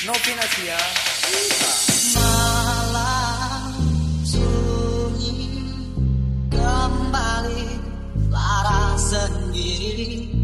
Novinasia ya. Malam sunyi kembali Lara sendiri.